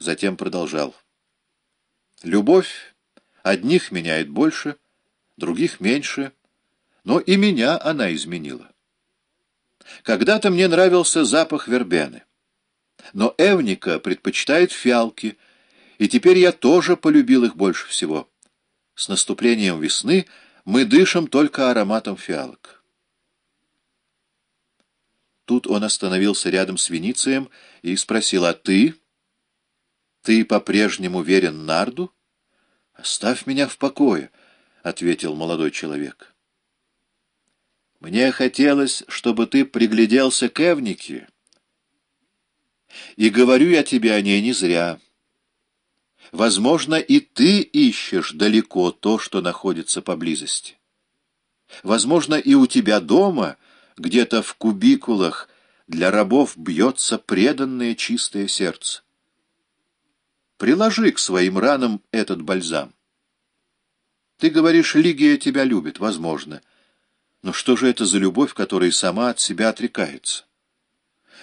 затем продолжал. Любовь одних меняет больше, других меньше, но и меня она изменила. Когда-то мне нравился запах вербены, но Эвника предпочитает фиалки, и теперь я тоже полюбил их больше всего. С наступлением весны мы дышим только ароматом фиалок. Тут он остановился рядом с Веницием и спросил, «А ты? Ты по-прежнему верен Нарду?» «Оставь меня в покое», — ответил молодой человек. «Мне хотелось, чтобы ты пригляделся к Эвнике. И говорю я тебе о ней не зря». Возможно, и ты ищешь далеко то, что находится поблизости. Возможно, и у тебя дома, где-то в кубикулах, для рабов бьется преданное чистое сердце. Приложи к своим ранам этот бальзам. Ты говоришь, Лигия тебя любит, возможно. Но что же это за любовь, которая сама от себя отрекается?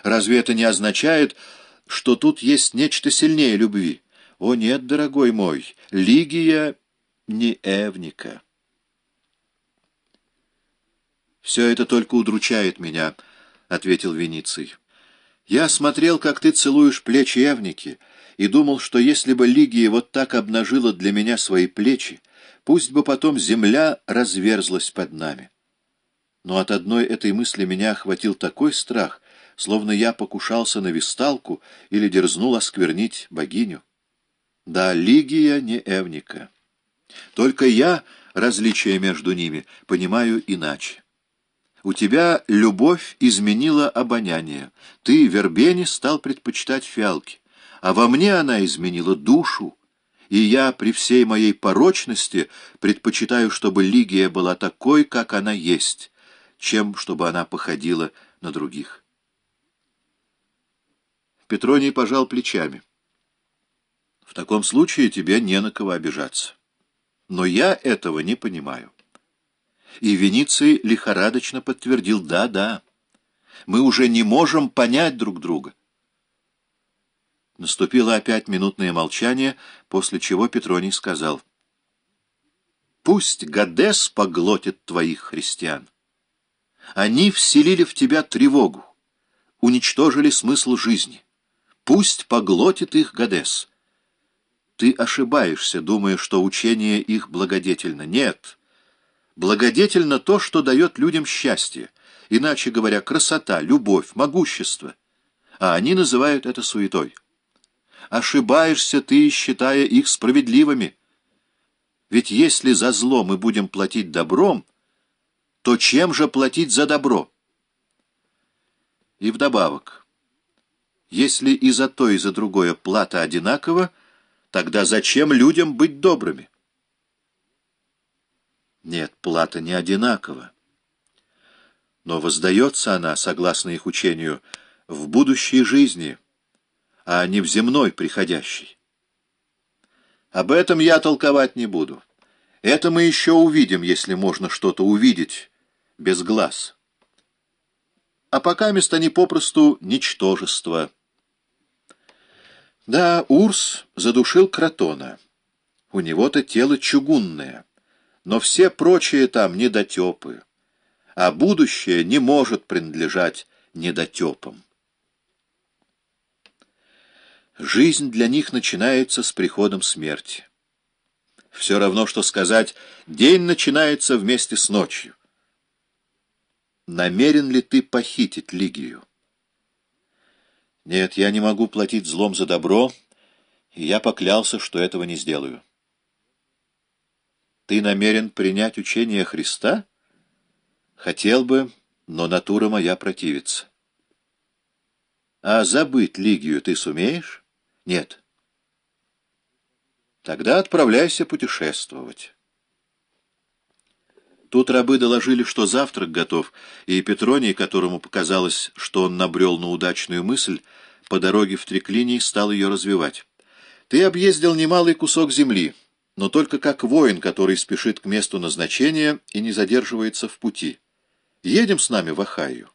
Разве это не означает, что тут есть нечто сильнее любви? О нет, дорогой мой, Лигия не Эвника. «Все это только удручает меня», — ответил Вениций. «Я смотрел, как ты целуешь плечи Эвники, и думал, что если бы Лигия вот так обнажила для меня свои плечи, пусть бы потом земля разверзлась под нами. Но от одной этой мысли меня охватил такой страх, словно я покушался на висталку или дерзнул осквернить богиню. Да, Лигия не Эвника. Только я различия между ними понимаю иначе. У тебя любовь изменила обоняние. Ты, Вербени, стал предпочитать фиалки. А во мне она изменила душу. И я при всей моей порочности предпочитаю, чтобы Лигия была такой, как она есть, чем чтобы она походила на других. Петроний пожал плечами. В таком случае тебе не на кого обижаться. Но я этого не понимаю. И Вениций лихорадочно подтвердил «да-да». Мы уже не можем понять друг друга. Наступило опять минутное молчание, после чего Петроний сказал «Пусть Гадес поглотит твоих христиан. Они вселили в тебя тревогу, уничтожили смысл жизни. Пусть поглотит их Гадес». Ты ошибаешься, думая, что учение их благодетельно. Нет. Благодетельно то, что дает людям счастье. Иначе говоря, красота, любовь, могущество. А они называют это суетой. Ошибаешься ты, считая их справедливыми. Ведь если за зло мы будем платить добром, то чем же платить за добро? И вдобавок, если и за то, и за другое плата одинакова, Тогда зачем людям быть добрыми? Нет, плата не одинакова. Но воздается она, согласно их учению, в будущей жизни, а не в земной приходящей. Об этом я толковать не буду. Это мы еще увидим, если можно что-то увидеть без глаз. А пока место они попросту ничтожество — да, Урс задушил Кротона. У него-то тело чугунное, но все прочие там недотепы, а будущее не может принадлежать недотепам. Жизнь для них начинается с приходом смерти. Все равно, что сказать, день начинается вместе с ночью. Намерен ли ты похитить Лигию? Нет, я не могу платить злом за добро, и я поклялся, что этого не сделаю. Ты намерен принять учение Христа? Хотел бы, но натура моя противится. А забыть Лигию ты сумеешь? Нет. Тогда отправляйся путешествовать. Тут рабы доложили, что завтрак готов, и Петроний, которому показалось, что он набрел на удачную мысль, по дороге в Триклиний стал ее развивать. «Ты объездил немалый кусок земли, но только как воин, который спешит к месту назначения и не задерживается в пути. Едем с нами в Ахайю».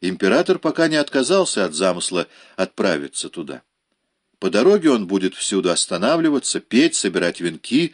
Император пока не отказался от замысла отправиться туда. По дороге он будет всюду останавливаться, петь, собирать венки